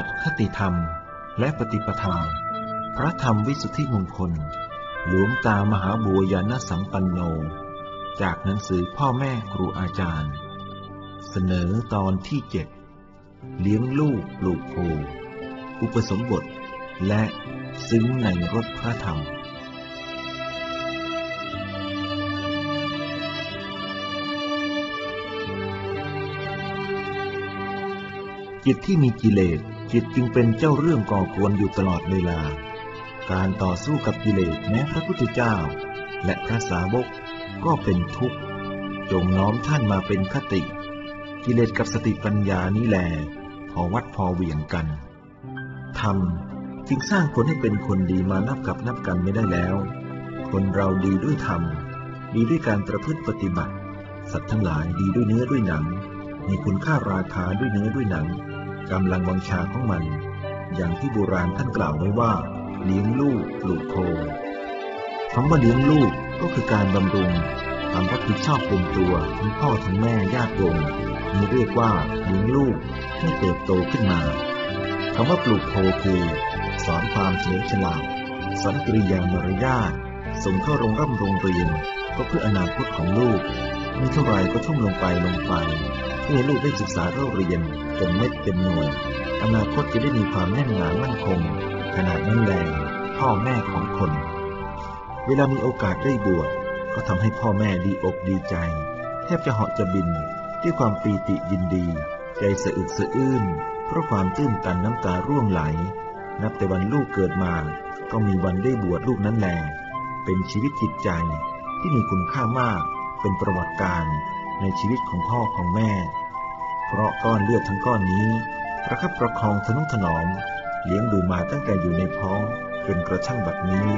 บัติคติธรรม และปฏิปทา พระธรรมวิสุทธิมงคล หลวงตามหาบัวยานสัมปันโน จากหนังสือพ่อแม่ครูอาจารย์ เสนอตอนที่เจ็ดเลี้ยงลูกปลูกโพอุปสมบท และซึ้งในรถพระธรรมจิตที่มีกิเลส จิตจึงเป็นเจ้าเรื่องก่อกวนอยู่ตลอดเวลา การต่อสู้กับกิเลสแม้พระพุทธเจ้า และพระสาวกก็เป็นทุกข์ จงน้อมท่านมาเป็นคติ กิเลสกับสติปัญญานี้แหลพอวัดพอเหวี่ยงกันธรรมจึงสร้างคนให้เป็นคนดีมานับกับนับกันไม่ได้แล้ว คนเราดีด้วยธรรม ดีด้วยการประพฤติปฏิบัติ สัตว์ทั้งหลายดีด้วยเนื้อด้วยหนัง มีคุณค่าราคาด้วยเนื้อด้วยหนัง กำลังวังชาของมัน อย่างที่โบราณท่านกล่าวไว้ว่าเลี้ยงลูกปลูกโคคำว่าเลี้ยงลูกก็คือการบำรุงความรับผิดชอบเป็นตัวทั้งพ่อทั้งแม่ญาติโยมนี่เรียกว่าเลี้ยงลูกให้เติบโตขึ้นมาคำว่าปลูกโคคือ สอนความเฉลียวฉลาดสอนกริยามารยาทส่งเข้าโรงร่ำโรงเรียนก็เพื่ออนาคตของลูกมีเท่าไรก็ทุ่มลงไปลงไป พื่อให้ลูกได้ศึกษาเล่าเรียนเป็นเม็ดเป็นหน่วย อนาคตจะได้มีความแน่นหนามั่นคง ขนาดนั้นแลพ่อแม่ของคน เวลามีโอกาสได้บวชก็ทำให้พ่อแม่ดีอกดีใจ แทบจะเหาะจะบิน ด้วยความปีติยินดี ใจสะอึกสะอื้นเพราะความตื้นตันน้ำตาร่วงไหล นับแต่วันลูกเกิดมา ก็มีวันได้บวชลูกนั้นแลเป็นชีวิตจิตใจที่มีคุณค่ามากเป็นประวัติการในชีวิตของพ่อของแม่ เพราะก้อนเลือดทั้งก้อนนี้ ประคับประคองทนุถนอม เลี้ยงดูมาตั้งแต่อยู่ในท้องจนกระทั่งบัดนี้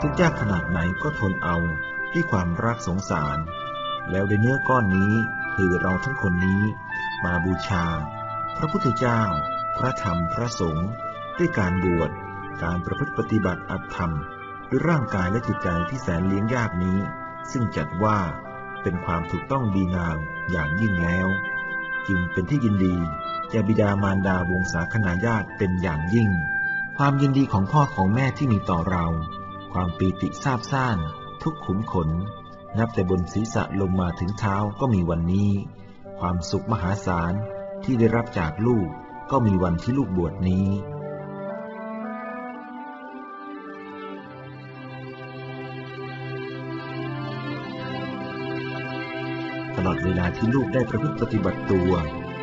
ทุกยากขนาดไหนก็ทนเอาด้วยความรักสงสาร แล้วในเนื้อก้อนนี้คือเราทั้งคนนี้ มาบูชา พระพุทธเจ้า พระธรรมพระสงฆ์ด้วยการบวชการประพฤติปฏิบัติอัตธรรมด้วยร่างกายและจิตใจที่แสนเลี้ยงยากนี้ ซึ่งจัดว่าเป็นความถูกต้องดีงามอย่างยิ่งแล้ว จึงเป็นที่ยินดีแก่บิดามารดาวงศาคณาญาติเป็นอย่างยิ่ง ความยินดีของพ่อของแม่ที่มีต่อเรา ความปีติซาบซ่าน ทุกขุมขน นับแต่บนศีรษะลงมาถึงเท้าก็มีวันนี้ ความสุขมหาศาลที่ได้รับจากลูกก็มีวันที่ลูกบวชนี้ อดเวลาที่ลูกได้ประพฤติปฏิบัติตัว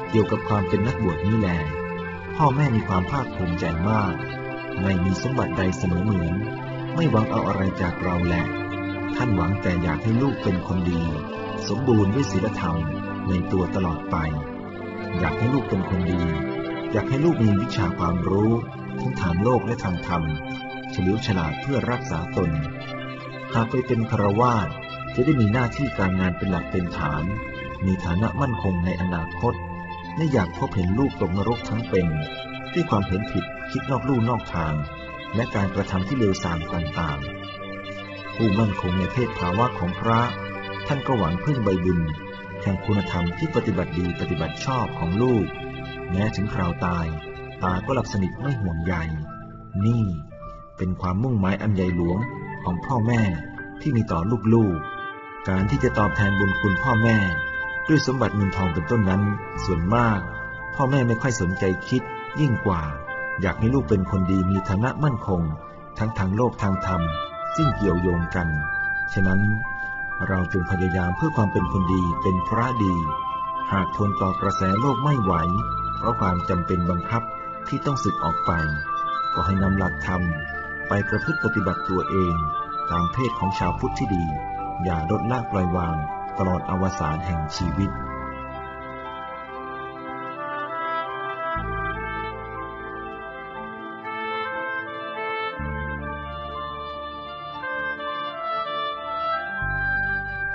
เกี่ยวกับความเป็นนักบวชนี้แล พ่อแม่มีความภาคภูมิใจมาก ไม่มีสมบัติใดเสมอเหมือน ไม่หวังเอาอะไรจากเราแหละ ท่านหวังแต่อยากให้ลูกเป็นคนดี สมบูรณ์ด้วยศีลธรรมในตัวตลอดไป อยากให้ลูกเป็นคนดี อยากให้ลูกมีวิชาความรู้ทั้งทางโลกและทางธรรมเฉลียวฉลาดเพื่อรักษาตน หากไปเป็นคารวาส จะได้มีหน้าที่การงานเป็นหลักเป็นฐาน มีฐานะมั่นคงในอนาคต ไม่อยากพบเห็นลูกตกนรกทั้งเป็นด้วยความเห็นผิดคิดนอกลู่นอกทาง และการกระทำที่เลวทรามต่างๆ ผู้มั่นคงในเพศภาวะของพระ ท่านก็หวังพึ่งใบบุญแห่งคุณธรรมที่ปฏิบัติดีปฏิบัติชอบของลูก แม้ถึงคราวตาย ตาก็หลับสนิทไม่ห่วงใยนี่เป็นความมุ่งหมายอันใหญ่หลวงของพ่อแม่ที่มีต่อลูกๆ การที่จะตอบแทนบุญคุณพ่อแม่ ด้วยสมบัติเงินทองเป็นต้นนั้น ส่วนมาก พ่อแม่ไม่ค่อยสนใจคิด ยิ่งกว่า อยากให้ลูกเป็นคนดีมีฐานะมั่นคง ทั้งทางโลกทางธรรมซึ่งเกี่ยวโยงกัน ฉะนั้นเราจึงพยายามเพื่อความเป็นคนดีเป็นพระดี หากทนต่อกระแสโลกไม่ไหว เพราะความจำเป็นบังคับที่ต้องสึกออกไป ก็ให้นำหลักธรรมไปประพฤติปฏิบัติตัวเอง ตามเพศของชาวพุทธที่ดี อย่าลดละปล่อยวางตลอดอวสานแห่งชีวิต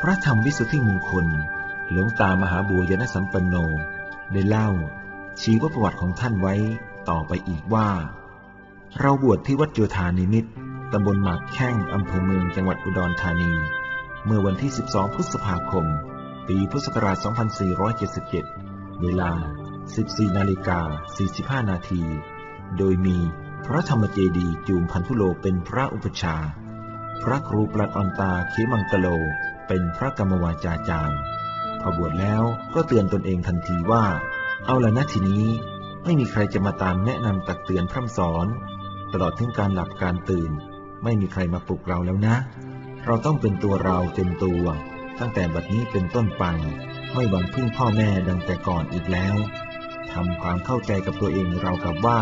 พระธรรมวิสุทธิมงคล หลวงตามหาบัวยนสัมปันโน ได้เล่า ชีวประวัติของท่านไว้ต่อไปอีกว่า เราบวชที่วัดโยธานิมิตตำบลหมากแข้งอำเภอเมืองจังหวัดอุดรธานี เมื่อวันที่ 12 พฤษภาคม ปีพุทธศักราช 2477 เวลา 14 นาฬิกา 45 นาที โดยมีพระธรรมเจดีจูมพันธุโลเป็นพระอุปชา พระครูปลัดออนตาเขมังกะโล เป็นพระกรรมวาจาจารย์ พอบวชแล้วก็เตือนตนเองทันทีว่า เอาละนะทีนี้ไม่มีใครจะมาตามแนะนำตักเตือนพร่ำสอน ตลอดถึงการหลับการตื่น ไม่มีใครมาปลุกเราแล้วนะ เราต้องเป็นตัวเราเต็มตัว ตั้งแต่บัดนี้เป็นต้นไป ไม่หวังพึ่งพ่อแม่ดังแต่ก่อนอีกแล้วทำความเข้าใจกับตัวเองเรากับว่า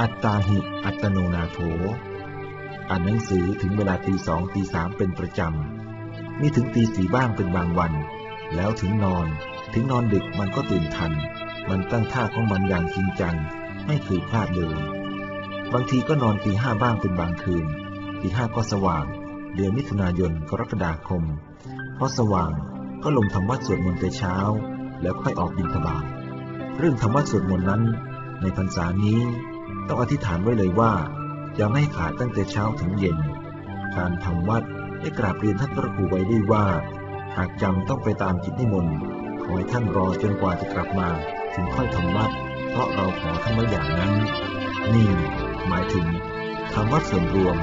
อัตตาหิอัตโนนาโถอ่านหนังสือถึงเวลาตีสองตีสามเป็นประจำมีถึงตีสี่บ้างเป็นบางวัน แล้วถึงนอน ถึงนอนดึกมันก็ตื่นทัน มันตั้งท่าของมันอย่างจริงจัง ไม่เคยพลาดเลย บางทีก็นอนตีห้าบ้างเป็นบางคืนตีห้าก็สว่าง เดือนมิถุนายนกรกฎาคมพราะสว่างก็ลงทำวัดสวดมนต์แต่เช้า แล้วค่อยออกบิณฑบาตเรื่องทำวัดสวดมนต์นั้น ในพรรษานี้ต้องอธิษฐานไว้เลยว่าจะไม่ขาดตั้งแต่เช้าถึงเย็น การทำวัดได้กราบเรียนท่านพระครูไว้ด้วยว่า หากจำต้องไปตามจิตนิมนต์ขอให้ท่านรอจนกว่าจะกลับมา ถึงค่อยทำวัด เพราะเราขอท่านไว้อย่างนั้น นี่หมายถึงทำวัดส่วนรวม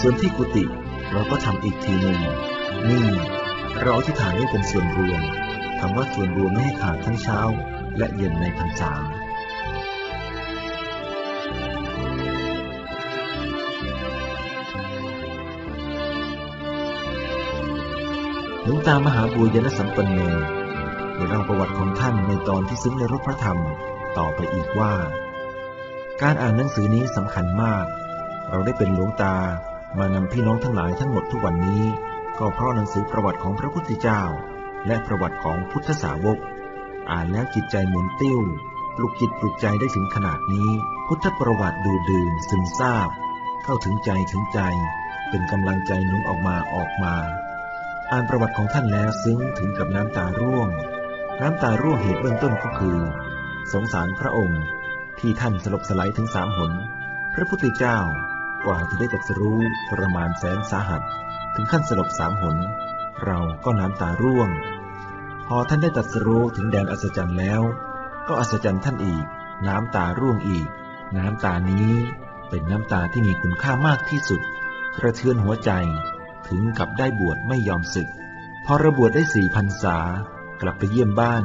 ส่วนที่กุฏิ เราก็ทำอีกทีหนึ่งนี่เราอธิษฐานให้เป็นส่วนรวมทำวัดส่วนรวมไม่ให้ขาดทั้งเช้า และเย็นในพรรษาหลวงตามหาบัวยนสัมปันโนได้เล่าประวัติของท่านในตอนที่ซึ้งในรถพระธรรมต่อไปอีกว่า การอ่านหนังสือนี้สำคัญมาก เราได้เป็นหลวงตา มานำพี่น้องทั้งหลายทั้งหมดทุกวันนี้ ก็เพราะหนังสือประวัติของพระพุทธเจ้า และประวัติของพุทธสาวก อ่านแล้วจิตใจหมุนติ้วปลุกจิตปลุกใจได้ถึงขนาดนี้ พุทธประวัติดูดื่นซึมซาบ เข้าถึงใจถึงใจ เป็นกำลังใจนุนออกมาออกมา อ่านประวัติของท่านแล้วซึ้งถึงกับน้ำตาร่วง น้ำตาร่วงเหตุเบื้องต้นก็คือ สงสารพระองค์ ที่ท่านสลบสลายถึงสามหน พระพุทธเจ้า กว่าจะได้ตรัสรู้ทรมานแสนสาหัส ถึงขั้นสลบสามหน เราก็น้ำตาร่วง พอท่านได้ตรัสรู้ถึงแดนอัศจรรย์แล้ว ก็อัศจรรย์ท่านอีก น้ำตาร่วงอีก น้ำตานี้เป็นน้ำตาที่มีคุณค่ามากที่สุดกระเทือนหัวใจถึงกับได้บวชไม่ยอมศึก พอระบวชได้สี่พันษากลับไปเยี่ยมบ้าน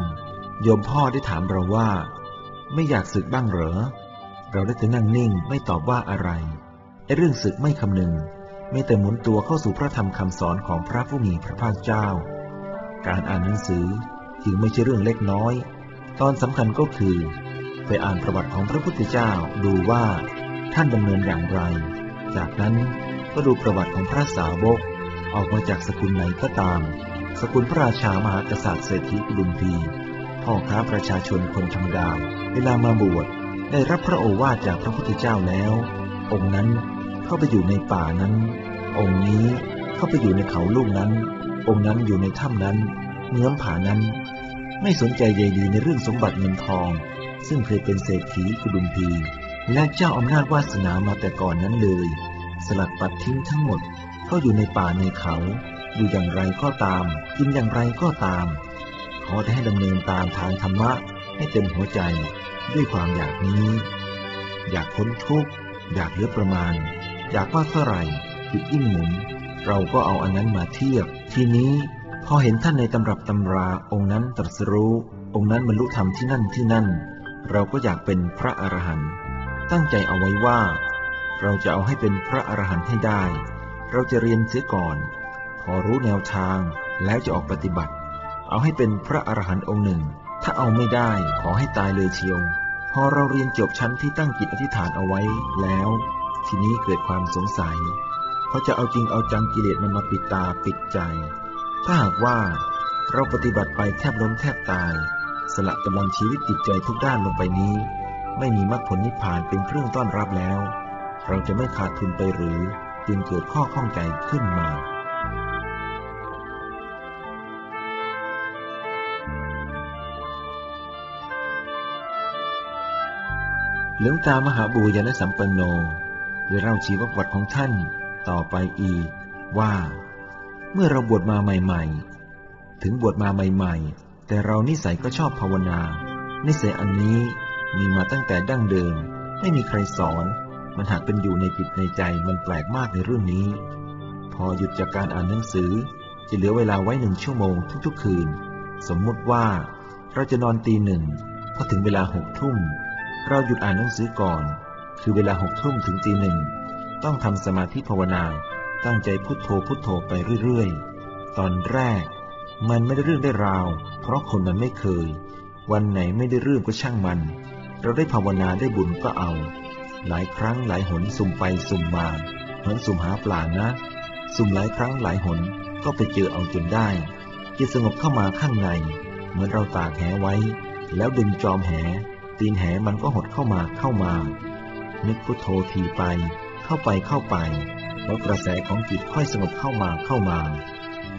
โยมพ่อได้ถามเราว่า ไม่อยากศึกบ้างเหรอ เราได้แต่นั่งนิ่งไม่ตอบว่าอะไร ไอเรื่องศึกไม่คำนึงไม่แต่หมุนตัวเข้าสู่พระธรรมคำสอนของพระผู้มีพระภาคเจ้า การอ่านหนังสือจึงไม่ใช่เรื่องเล็กน้อย ตอนสำคัญก็คือ ไปอ่านประวัติของพระพุทธเจ้าดูว่าท่านดำเนินอย่างไร จากนั้นก็ดูประวัติของพระสาวก ออกมาจากสกุลไหนก็ตาม สกุลพระราชามหากษัตริย์เศรษฐีกุลุมพีพ่อค้าประชาชนคนธรรมดา เวลามาบวชได้รับพระโอวาทจากพระพุทธเจ้าแล้ว องค์นั้น เข้าไปอยู่ในป่านั้น องค์นี้เข้าไปอยู่ในเขาลูกนั้น องค์นั้นอยู่ในถ้ำนั้นเงื้อมผานั้น ไม่สนใจใยดีในเรื่องสมบัติเงินทอง ซึ่งเคยเป็นเศรษฐีกุดุมพีและเจ้าอำนาจวาสนามาแต่ก่อนนั้นเลย สลัดปัดทิ้งทั้งหมดเข้าอยู่ในป่าในเขา อยู่อย่างไรก็ตาม กินอย่างไรก็ตาม ขอได้ให้ดำเนินตามทางธรรมะให้เต็มหัวใจด้วยความอยากนี้ อยากพ้นทุกข์อยากเลือประมาณ อยากว่าเท่าไหร่จิตยิ่งหมุน เราก็เอาอันนั้นมาเทียบ ทีนี้พอเห็นท่านในตำรับตำราองค์นั้นตรัสรู้ องค์นั้นบรรลุธรรมที่นั่นที่นั่น เราก็อยากเป็นพระอรหันต์ตั้งใจเอาไว้ว่า เราจะเอาให้เป็นพระอรหันต์ให้ได้ เราจะเรียนเสียก่อน พอรู้แนวทางแล้วจะออกปฏิบัติ เอาให้เป็นพระอรหันต์องค์หนึ่ง ถ้าเอาไม่ได้ขอให้ตายเลยเชียว พอเราเรียนจบชั้นที่ตั้งจิตอธิษฐานเอาไว้แล้ว ทีนี้เกิดความสงสัยเขาะจะเอาจริงเอาจังกิเลสมันมาปิดตาปิดใจ ถ้าหากว่าเราปฏิบัติไปแทบล้มแทบตาย สละกำลังชีวิตจิตใจทุกด้านลงไปนี้ ไม่มีมรรคผลนิพพานเป็นเครื่องต้อนรับแล้ว เราจะไม่ขาดทุนไปหรือจึงเกิดข้อข้องใจขึ้นมาหลวงตามหาบูญนสัมปันโน ได้เล่าชีวประวัติของท่านต่อไปอีกว่า เมื่อเราบวชมาใหม่ ๆ ถึงบวชมาใหม่ ๆ แต่เรานิสัยก็ชอบภาวนา นิสัยอันนี้มีมาตั้งแต่ดั้งเดิม ไม่มีใครสอน มันหากเป็นอยู่ในจิตในใจมันแปลกมากในเรื่องนี้ พอหยุดจากการอ่านหนังสือ จะเหลือเวลาไว้หนึ่งชั่วโมงทุกๆ คืน สมมุติว่า เราจะนอนตีหนึ่งพอถึงเวลาหกทุ่มเราหยุดอ่านหนังสือก่อน คือเวลาหกทุ่มถึงตีหนึ่ง ต้องทำสมาธิภาวนา ตั้งใจพุทโธพุทโธไปเรื่อยๆ ตอนแรก มันไม่ได้เรื่องได้ราว เพราะคนมันไม่เคย วันไหนไม่ได้เรื่องก็ช่างมัน เราได้ภาวนาได้บุญก็เอา หลายครั้งหลายหนสุ่มไปสุ่มมาเหมือนสุ่มหาปลานะ สุ่มหลายครั้งหลายหนก็ไปเจอเอาจนได้จิตสงบเข้ามาข้างใน เหมือนเราตากแหไว้ แล้วดึงจอมแห ตีนแหมันก็หดเข้ามาเข้ามา นึกพุทโธทีไป เข้าไปเข้าไปแล้วกระแสของจิตค่อยสงบเข้ามาเข้ามา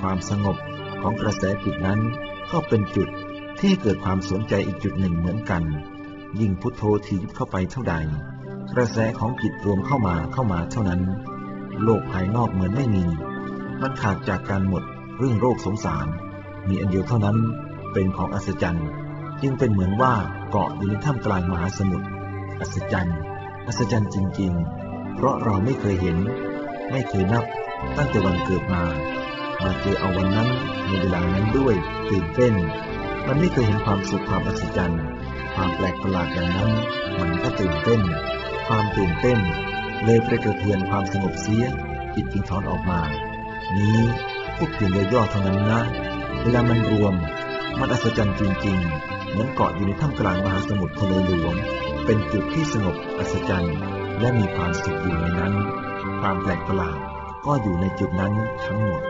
ความสงบของกระแสจิตนั้นก็เป็นจุดที่เกิดความสนใจอีกจุดหนึ่งเหมือนกัน ยิ่งพุทโธทียิบเข้าไปเท่าใด กระแสของจิตรวมเข้ามาเข้ามาเท่านั้น โลกภายนอกเหมือนไม่มี มันขาดจากการหมดเรื่องโรคสงสาร มีอันเดียวเท่านั้นเป็นของอัศจรรย์ จึงเป็นเหมือนว่าเกาะอยู่ในท่ามกลางมหาสมุทรอัศจรรย์ อัศจรรย์จริง ๆ เพราะเราไม่เคยเห็น ไม่เคยนับ ตั้งแต่วันเกิดมา มาเจอเอาวันนั้นในเวลานั้นด้วยตื่นเต้น มันไม่เคยเห็นความสุขความอัศจรรย์ความแปลกประหลาดอย่างนั้น มันก็ตื่นเต้น ความตื่นเต้น เลยประเกิดเทือนความสงบเสียจิตจึงถอนออกมา นี้พวกเพียงย่อๆเท่านั้นนะ เวลามันรวม มันอัศจรรย์จริงๆ เหมือนเกาะอยู่ในท่ามกลางมหาสมุทรทะเลหลวง เป็นจุดที่สงบอัศจรรย์ และมีความสุขอยู่ในนั้น ความแปลกประหลาดก็อยู่ในจุดนั้นทั้งหมด